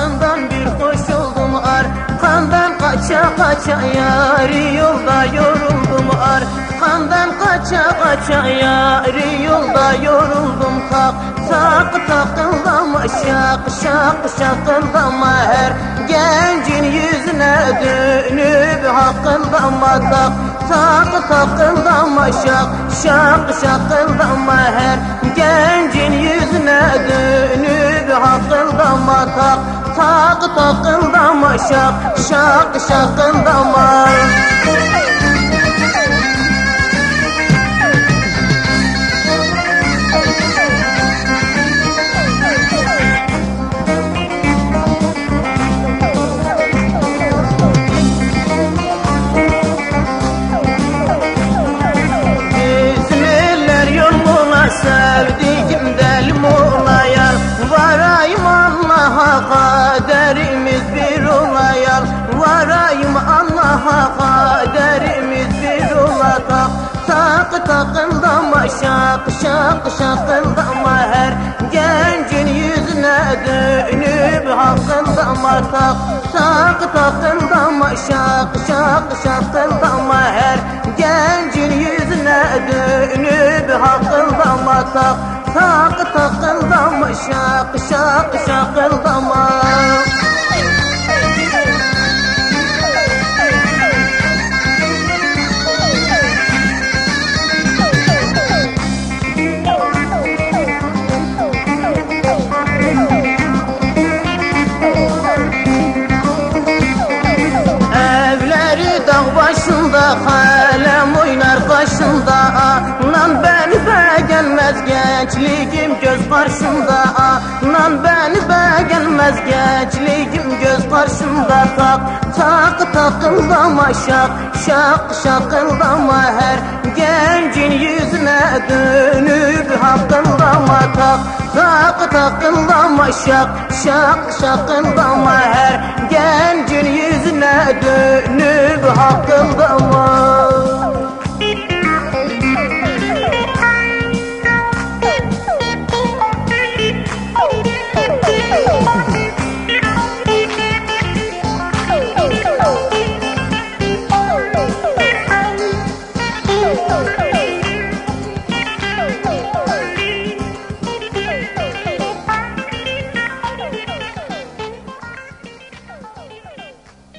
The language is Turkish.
Arkandan bir koşuldum arkandan kaça kaça yari yolda yoruldum arkandan kaça kaça yari yolda yoruldum. Kalk tak takıldama şak şak şakıldama her gencin yüzüne dönüp hakkındama tak tak takıldama şak şak şakıldama her hakkındama tak Tak takıldama şak şak şakıldama şak şak şakıldama her Gencin yüzüne dönüp hakkındama tak Tak takıldama şak şak şakıldama her Gencin yüzüne dönüp hakkındama tak Tak takıldama şak şak şakıldama Evleri gençliğim göz karşımda. Nan beni beğenmez gençliğim göz karşımda. Tak tak takıldama şak şak şakıldama. Her Gencin yüzüne dönüp hakkındama tak Tak takıldama şak şak şakıldama. Her Gencin